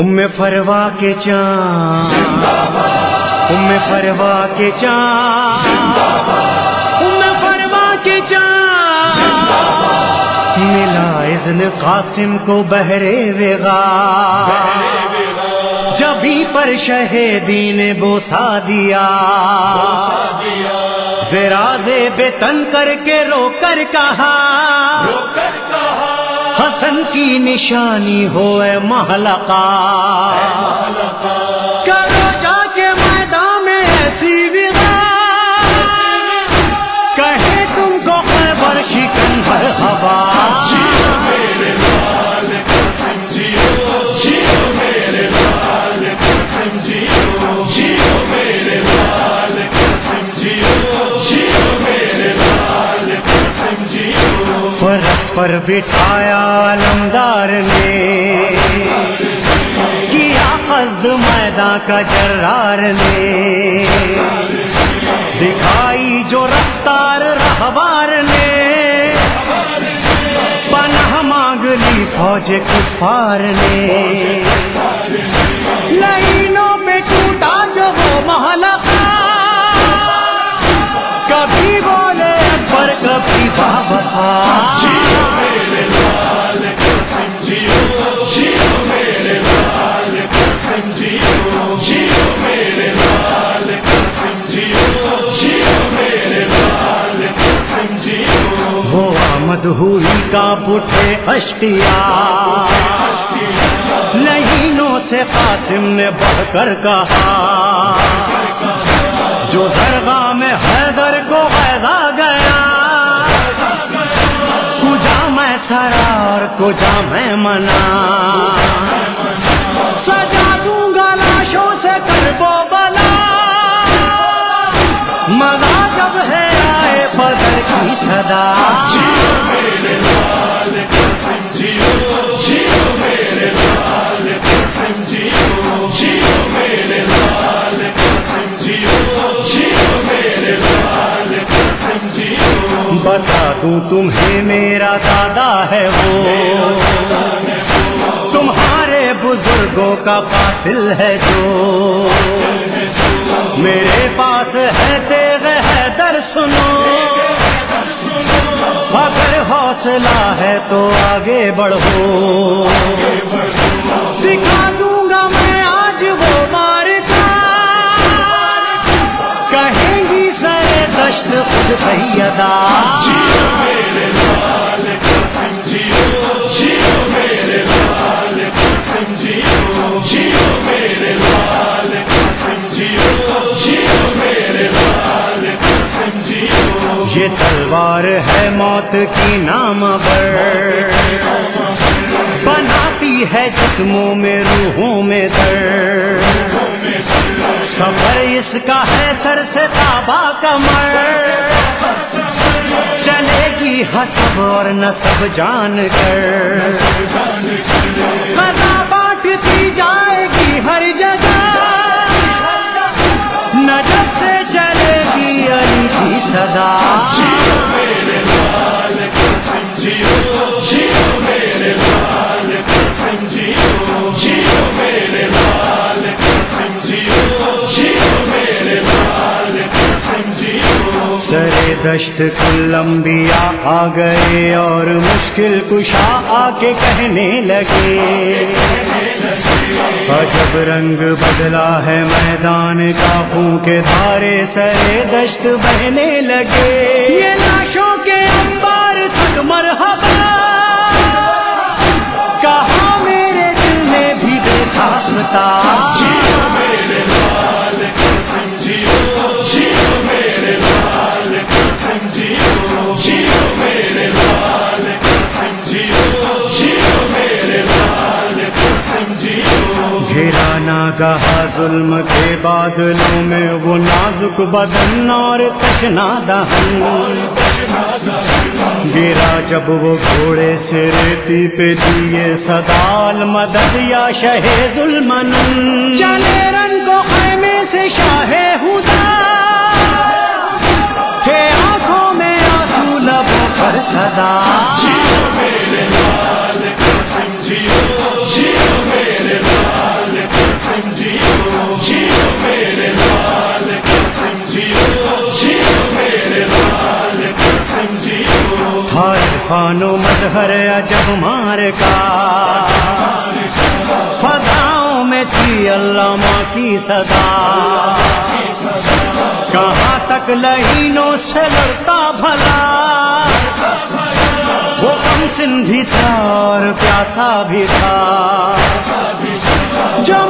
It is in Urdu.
ام فروا کے چاند ام فروا کے چاند ام فروا کے چاند ملا اذن قاسم کو بہرے وغا جبھی پر شہیدی نے بوسا دیا زرادے بے تن کر کے رو کر کہا حسن کی نشانی ہو اے محلقہ۔ کرو جا پر بٹھایا علمدار نے۔ کیا قصد میدان کا جرار نے۔ دکھائی جو رفتار رہبار نے۔ پناہ مانگ لی فوج کفار نے۔ ہوئی کا بٹھے اشتیا لہینوں سے قاسم نے بڑھ کر کہا، جو درگاہ میں حیدر کو پیدا گیا، کجا میں سرا اور کجا میں منا۔ سجا دوں گا لاشوں سے کر کو بلا۔ مزہ جب ہے آئے بدر کی صدا۔ تمہیں میرا دادا ہے وہ۔ تمہارے بزرگوں کا قاتل ہے جو۔ میرے پاس ہے تیغ ہے در سنو۔ اگر حوصلہ ہے تو آگے بڑھو۔ ہے موت کی نام پر۔ بناتی ہے جسموں میں، روحوں میں در۔ سفر اس کا ہے سر سے تابا کمر۔ چلے گی حسب اور نصب جان کر۔ دشت کلمبیا آ گئے اور مشکل کشا آ کے کہنے لگے۔ عجب رنگ بدلا ہے میدان کا، خون کے دھارے سرے دشت بہنے لگے۔ یہ لاشوں کے انبار تک مرحبا۔ کہاں میرے دل میں بھی دیکھا کہا ظلم کے بادلوں میں وہ نازک بدن اور تشنا دہن گرا جب وہ گھوڑے سے ریتی پہ دیے سدال مدد یا شہ ظلم چلے مظہر عجب مار کا فضاؤں میں تھی علامہ کی صدا کہاں تک لہینوں سے لڑتا بھلا وہ کم سن بھی تھا اور پیاسا بھی تھا جو